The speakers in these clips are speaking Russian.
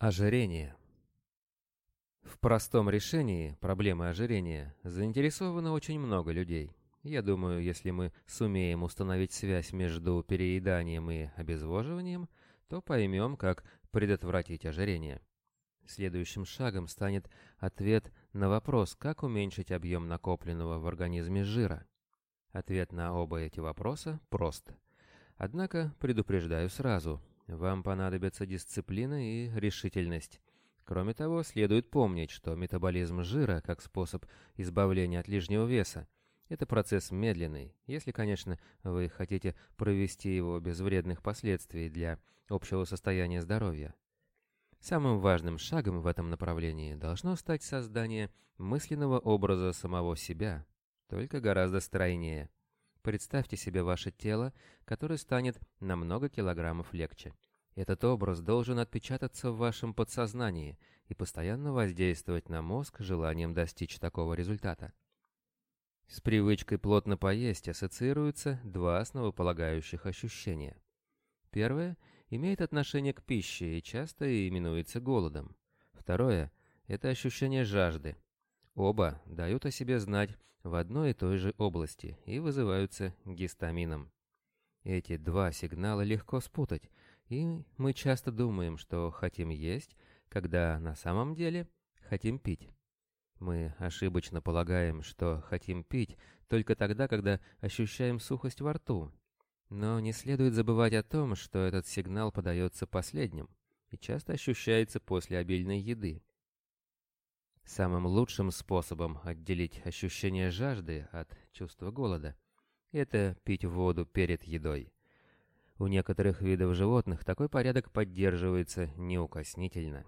Ожирение. В простом решении проблемы ожирения заинтересовано очень много людей. Я думаю, если мы сумеем установить связь между перееданием и обезвоживанием, то поймем, как предотвратить ожирение. Следующим шагом станет ответ на вопрос, как уменьшить объем накопленного в организме жира. Ответ на оба эти вопроса прост. Однако предупреждаю сразу, вам понадобится дисциплина и решительность. Кроме того, следует помнить, что метаболизм жира, как способ избавления от лишнего веса, это процесс медленный, если, конечно, вы хотите провести его без вредных последствий для общего состояния здоровья. Самым важным шагом в этом направлении должно стать создание мысленного образа самого себя, только гораздо стройнее – Представьте себе ваше тело, которое станет на много килограммов легче. Этот образ должен отпечататься в вашем подсознании и постоянно воздействовать на мозг желанием достичь такого результата. С привычкой плотно поесть ассоциируются два основополагающих ощущения. Первое имеет отношение к пище и часто именуется голодом. Второе – это ощущение жажды, Оба дают о себе знать в одной и той же области и вызываются гистамином. Эти два сигнала легко спутать, и мы часто думаем, что хотим есть, когда на самом деле хотим пить. Мы ошибочно полагаем, что хотим пить только тогда, когда ощущаем сухость во рту. Но не следует забывать о том, что этот сигнал подается последним и часто ощущается после обильной еды. Самым лучшим способом отделить ощущение жажды от чувства голода – это пить воду перед едой. У некоторых видов животных такой порядок поддерживается неукоснительно.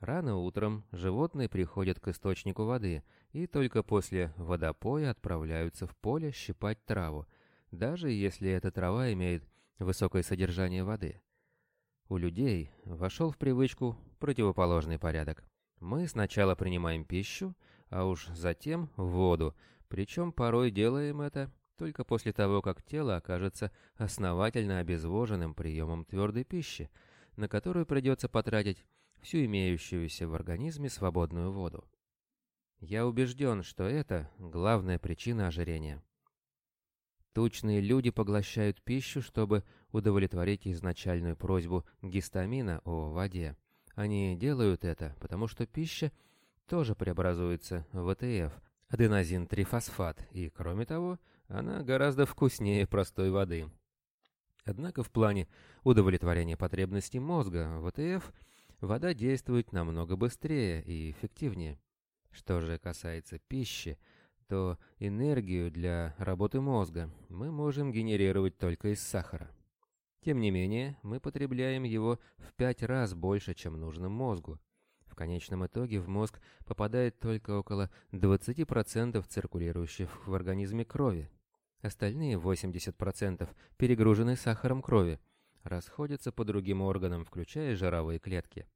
Рано утром животные приходят к источнику воды и только после водопоя отправляются в поле щипать траву, даже если эта трава имеет высокое содержание воды. У людей вошел в привычку противоположный порядок. Мы сначала принимаем пищу, а уж затем воду, причем порой делаем это только после того, как тело окажется основательно обезвоженным приемом твердой пищи, на которую придется потратить всю имеющуюся в организме свободную воду. Я убежден, что это главная причина ожирения. Тучные люди поглощают пищу, чтобы удовлетворить изначальную просьбу гистамина о воде. Они делают это, потому что пища тоже преобразуется в АТФ, аденозин-трифосфат, и, кроме того, она гораздо вкуснее простой воды. Однако в плане удовлетворения потребностей мозга в АТФ вода действует намного быстрее и эффективнее. Что же касается пищи, то энергию для работы мозга мы можем генерировать только из сахара. Тем не менее, мы потребляем его в пять раз больше, чем нужно мозгу. В конечном итоге в мозг попадает только около 20% циркулирующих в организме крови. Остальные 80% перегружены сахаром крови, расходятся по другим органам, включая жировые клетки.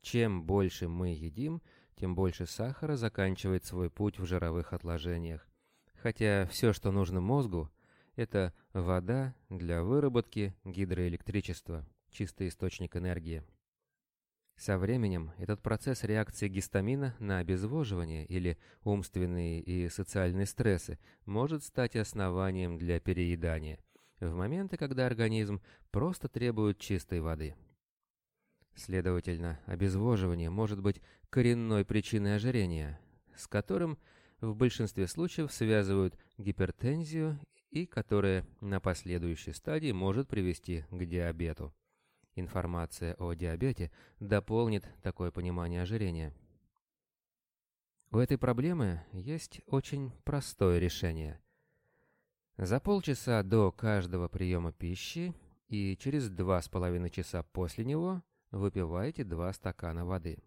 Чем больше мы едим, тем больше сахара заканчивает свой путь в жировых отложениях. Хотя все, что нужно мозгу, это вода для выработки гидроэлектричества, чистый источник энергии. Со временем этот процесс реакции гистамина на обезвоживание или умственные и социальные стрессы может стать основанием для переедания в моменты, когда организм просто требует чистой воды. Следовательно, обезвоживание может быть коренной причиной ожирения, с которым в большинстве случаев связывают гипертензию и которое на последующей стадии может привести к диабету. Информация о диабете дополнит такое понимание ожирения. У этой проблемы есть очень простое решение. За полчаса до каждого приема пищи и через два с половиной часа после него выпивайте два стакана воды.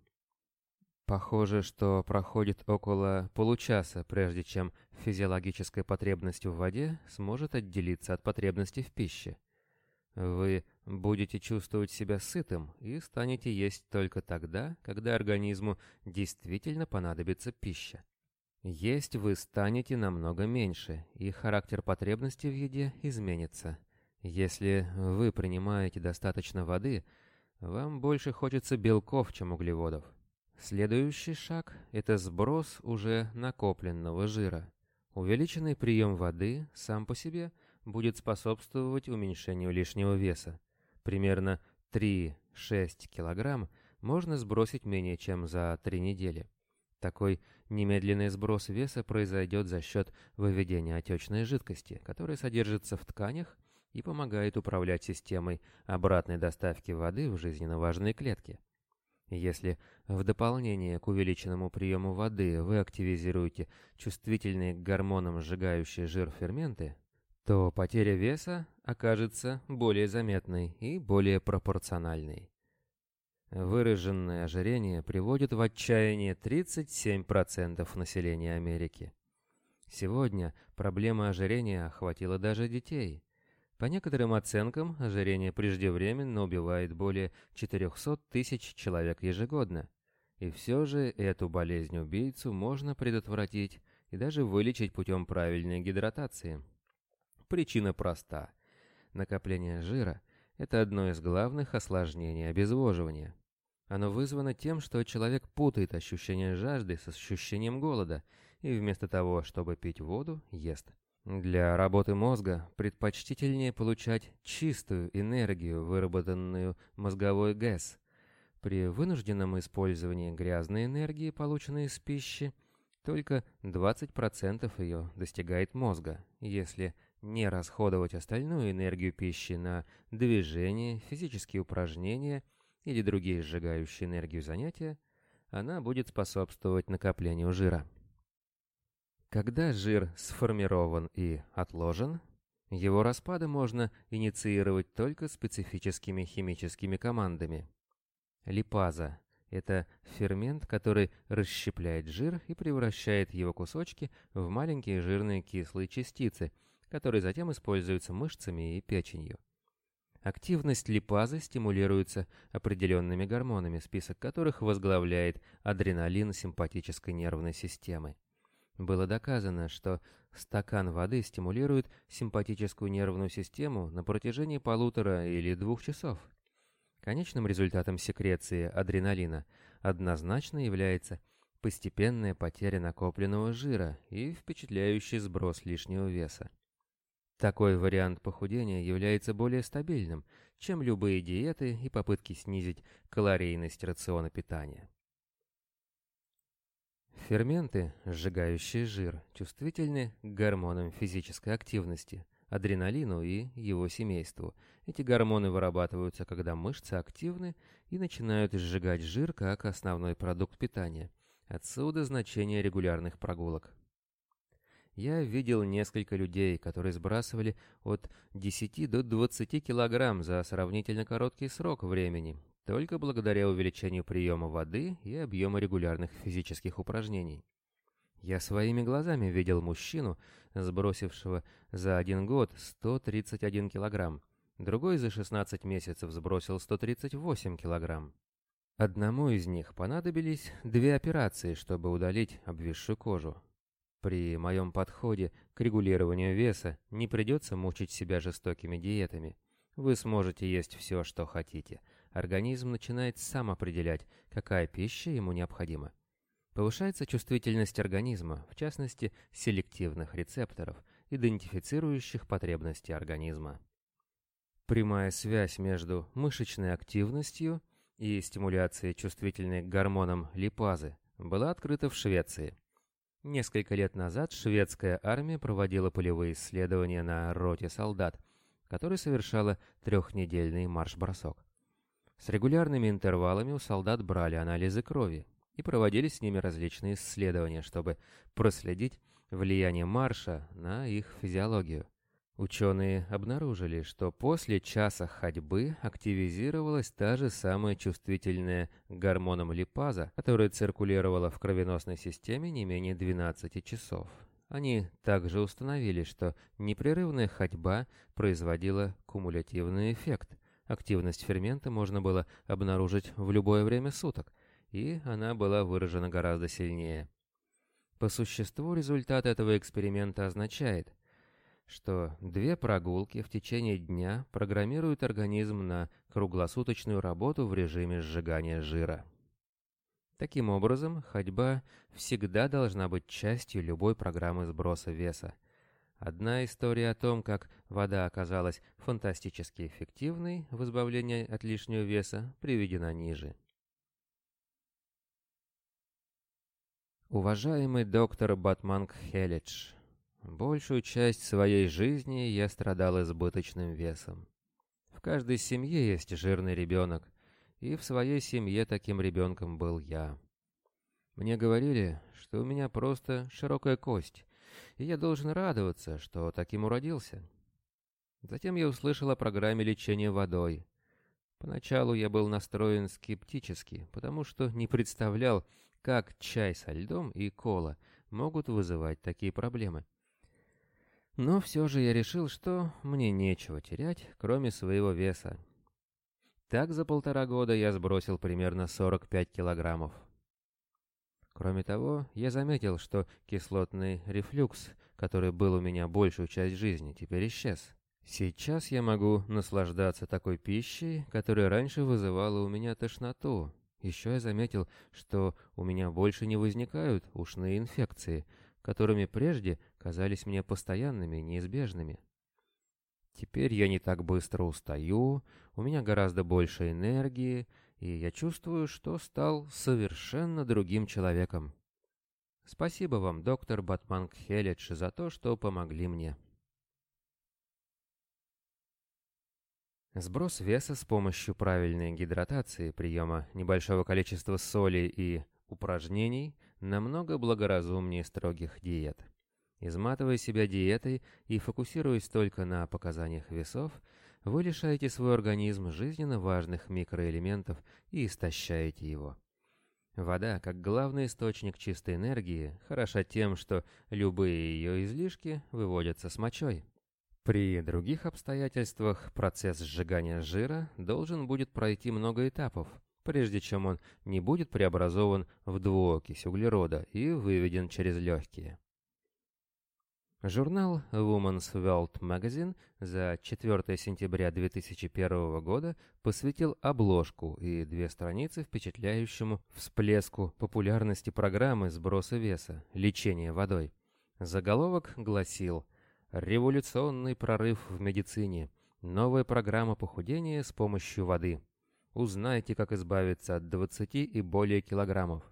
Похоже, что проходит около получаса, прежде чем физиологическая потребность в воде сможет отделиться от потребности в пище. Вы будете чувствовать себя сытым и станете есть только тогда, когда организму действительно понадобится пища. Есть вы станете намного меньше, и характер потребности в еде изменится. Если вы принимаете достаточно воды – вам больше хочется белков, чем углеводов. Следующий шаг – это сброс уже накопленного жира. Увеличенный прием воды сам по себе будет способствовать уменьшению лишнего веса. Примерно 3-6 кг можно сбросить менее чем за 3 недели. Такой немедленный сброс веса произойдет за счет выведения отечной жидкости, которая содержится в тканях и помогает управлять системой обратной доставки воды в жизненно важные клетки. Если в дополнение к увеличенному приему воды вы активизируете чувствительные к гормонам сжигающие жир ферменты, то потеря веса окажется более заметной и более пропорциональной. Выраженное ожирение приводит в отчаяние 37% населения Америки. Сегодня проблема ожирения охватила даже детей. По некоторым оценкам, ожирение преждевременно убивает более 400 тысяч человек ежегодно. И все же эту болезнь-убийцу можно предотвратить и даже вылечить путем правильной гидратации. Причина проста. Накопление жира – это одно из главных осложнений обезвоживания. Оно вызвано тем, что человек путает ощущение жажды с ощущением голода и вместо того, чтобы пить воду, ест. Для работы мозга предпочтительнее получать чистую энергию, выработанную мозговой ГЭС. При вынужденном использовании грязной энергии, полученной из пищи, только 20% ее достигает мозга. Если не расходовать остальную энергию пищи на движение, физические упражнения или другие сжигающие энергию занятия, она будет способствовать накоплению жира. Когда жир сформирован и отложен, его распады можно инициировать только специфическими химическими командами. Липаза – это фермент, который расщепляет жир и превращает его кусочки в маленькие жирные кислые частицы, которые затем используются мышцами и печенью. Активность липазы стимулируется определенными гормонами, список которых возглавляет адреналин симпатической нервной системы. Было доказано, что стакан воды стимулирует симпатическую нервную систему на протяжении полутора или двух часов. Конечным результатом секреции адреналина однозначно является постепенная потеря накопленного жира и впечатляющий сброс лишнего веса. Такой вариант похудения является более стабильным, чем любые диеты и попытки снизить калорийность рациона питания. Ферменты, сжигающие жир, чувствительны к гормонам физической активности, адреналину и его семейству. Эти гормоны вырабатываются, когда мышцы активны и начинают сжигать жир как основной продукт питания. Отсюда значение регулярных прогулок. Я видел несколько людей, которые сбрасывали от 10 до 20 килограмм за сравнительно короткий срок времени, только благодаря увеличению приема воды и объема регулярных физических упражнений. Я своими глазами видел мужчину, сбросившего за один год 131 килограмм, другой за 16 месяцев сбросил 138 килограмм. Одному из них понадобились две операции, чтобы удалить обвисшую кожу. При моем подходе к регулированию веса не придется мучить себя жестокими диетами. Вы сможете есть все, что хотите, организм начинает сам определять, какая пища ему необходима. Повышается чувствительность организма, в частности, селективных рецепторов, идентифицирующих потребности организма. Прямая связь между мышечной активностью и стимуляцией чувствительной к гормонам липазы была открыта в Швеции. Несколько лет назад шведская армия проводила полевые исследования на роте солдат, которая совершала трехнедельный марш-бросок. С регулярными интервалами у солдат брали анализы крови и проводили с ними различные исследования, чтобы проследить влияние марша на их физиологию. Ученые обнаружили, что после часа ходьбы активизировалась та же самая чувствительная к гормонам липаза, которая циркулировала в кровеносной системе не менее 12 часов. Они также установили, что непрерывная ходьба производила кумулятивный эффект, Активность фермента можно было обнаружить в любое время суток, и она была выражена гораздо сильнее. По существу результат этого эксперимента означает, что две прогулки в течение дня программируют организм на круглосуточную работу в режиме сжигания жира. Таким образом, ходьба всегда должна быть частью любой программы сброса веса. Одна история о том, как вода оказалась фантастически эффективной в избавлении от лишнего веса, приведена ниже. Уважаемый доктор Батманг Хелидж, большую часть своей жизни я страдал избыточным весом. В каждой семье есть жирный ребенок, и в своей семье таким ребенком был я. Мне говорили, что у меня просто широкая кость, и я должен радоваться, что таким уродился. Затем я услышал о программе лечения водой. Поначалу я был настроен скептически, потому что не представлял, как чай со льдом и кола могут вызывать такие проблемы. Но все же я решил, что мне нечего терять, кроме своего веса. Так за полтора года я сбросил примерно 45 килограммов. Кроме того, я заметил, что кислотный рефлюкс, который был у меня большую часть жизни, теперь исчез. Сейчас я могу наслаждаться такой пищей, которая раньше вызывала у меня тошноту, еще я заметил, что у меня больше не возникают ушные инфекции, которыми прежде казались мне постоянными, неизбежными. Теперь я не так быстро устаю, у меня гораздо больше энергии, и я чувствую, что стал совершенно другим человеком. Спасибо вам, доктор Батманг Хелидж, за то, что помогли мне. Сброс веса с помощью правильной гидратации, приема небольшого количества соли и упражнений намного благоразумнее строгих диет. Изматывая себя диетой и фокусируясь только на показаниях весов, вы лишаете свой организм жизненно важных микроэлементов и истощаете его. Вода, как главный источник чистой энергии, хороша тем, что любые ее излишки выводятся с мочой. При других обстоятельствах процесс сжигания жира должен будет пройти много этапов, прежде чем он не будет преобразован в двуокись углерода и выведен через легкие. Журнал Women's World Magazine за 4 сентября 2001 года посвятил обложку и две страницы впечатляющему всплеску популярности программы сброса веса, лечения водой. Заголовок гласил Революционный прорыв в медицине. Новая программа похудения с помощью воды. Узнайте, как избавиться от 20 и более килограммов.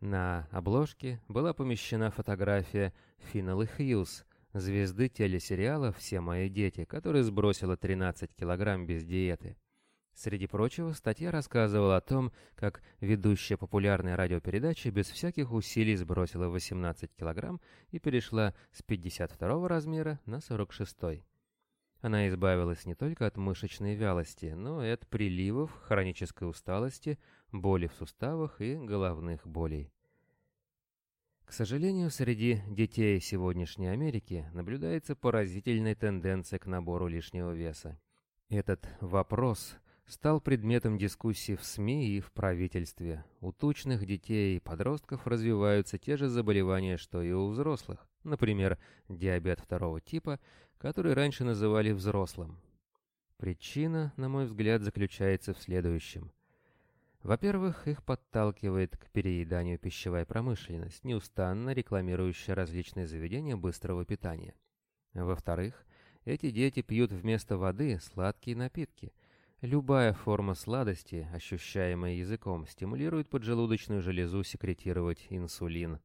На обложке была помещена фотография Финнеллы Хьюз, звезды телесериала «Все мои дети», которая сбросила 13 килограмм без диеты. Среди прочего, статья рассказывала о том, как ведущая популярной радиопередачи без всяких усилий сбросила 18 килограмм и перешла с 52 размера на 46. Она избавилась не только от мышечной вялости, но и от приливов, хронической усталости, боли в суставах и головных болей. К сожалению, среди детей сегодняшней Америки наблюдается поразительная тенденция к набору лишнего веса. Этот вопрос – стал предметом дискуссий в СМИ и в правительстве. У тучных детей и подростков развиваются те же заболевания, что и у взрослых. Например, диабет второго типа, который раньше называли взрослым. Причина, на мой взгляд, заключается в следующем. Во-первых, их подталкивает к перееданию пищевая промышленность, неустанно рекламирующая различные заведения быстрого питания. Во-вторых, эти дети пьют вместо воды сладкие напитки, Любая форма сладости, ощущаемая языком, стимулирует поджелудочную железу секретировать инсулин.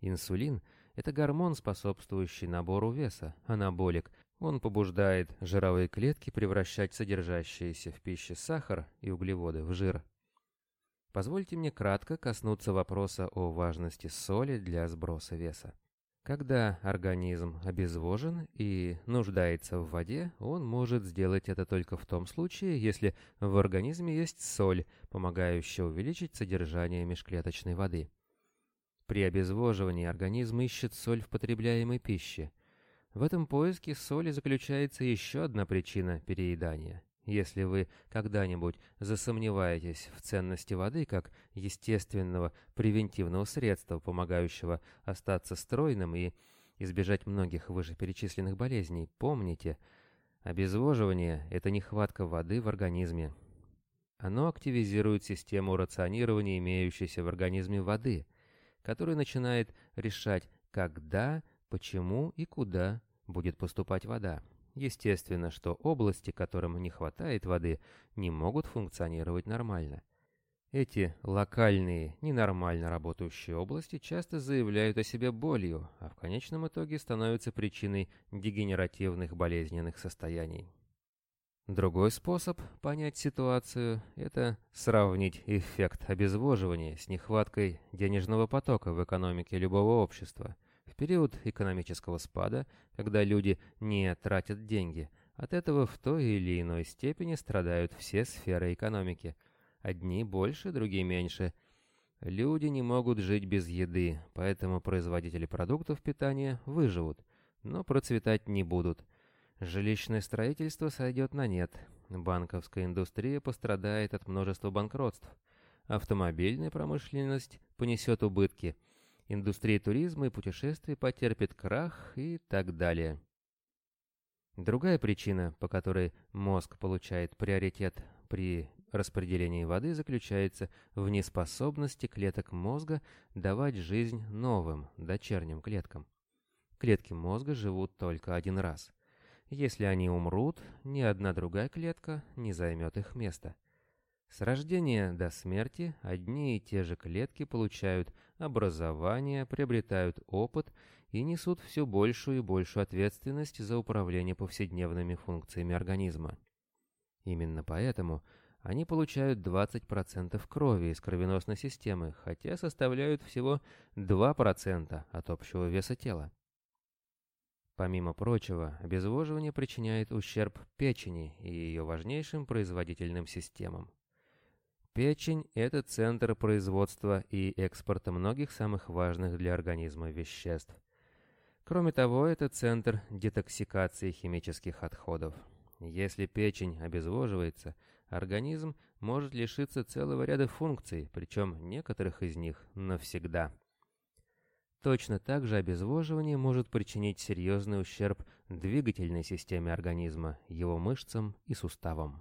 Инсулин – это гормон, способствующий набору веса, анаболик. Он побуждает жировые клетки превращать содержащиеся в пище сахар и углеводы в жир. Позвольте мне кратко коснуться вопроса о важности соли для сброса веса. Когда организм обезвожен и нуждается в воде, он может сделать это только в том случае, если в организме есть соль, помогающая увеличить содержание межклеточной воды. При обезвоживании организм ищет соль в потребляемой пище. В этом поиске соли заключается еще одна причина переедания. Если вы когда-нибудь засомневаетесь в ценности воды как естественного превентивного средства, помогающего остаться стройным и избежать многих вышеперечисленных болезней, помните, обезвоживание – это нехватка воды в организме. Оно активизирует систему рационирования имеющейся в организме воды, которая начинает решать, когда, почему и куда будет поступать вода. Естественно, что области, которым не хватает воды, не могут функционировать нормально. Эти локальные, ненормально работающие области часто заявляют о себе болью, а в конечном итоге становятся причиной дегенеративных болезненных состояний. Другой способ понять ситуацию – это сравнить эффект обезвоживания с нехваткой денежного потока в экономике любого общества. Период экономического спада, когда люди не тратят деньги, от этого в той или иной степени страдают все сферы экономики – Одни больше, другие меньше. Люди не могут жить без еды, поэтому производители продуктов питания выживут, но процветать не будут. Жилищное строительство сойдет на нет. Банковская индустрия пострадает от множества банкротств. Автомобильная промышленность понесет убытки. Индустрия туризма и путешествий потерпит крах и так далее. Другая причина, по которой мозг получает приоритет при распределении воды заключается в неспособности клеток мозга давать жизнь новым, дочерним клеткам. Клетки мозга живут только один раз. Если они умрут, ни одна другая клетка не займет их место. С рождения до смерти одни и те же клетки получают образование, приобретают опыт и несут все большую и большую ответственность за управление повседневными функциями организма. Именно поэтому они получают 20% крови из кровеносной системы, хотя составляют всего 2% от общего веса тела. Помимо прочего, обезвоживание причиняет ущерб печени и ее важнейшим производительным системам. Печень – это центр производства и экспорта многих самых важных для организма веществ. Кроме того, это центр детоксикации химических отходов. Если печень обезвоживается – организм может лишиться целого ряда функций, причем некоторых из них навсегда. Точно так же обезвоживание может причинить серьезный ущерб двигательной системе организма, его мышцам и суставам.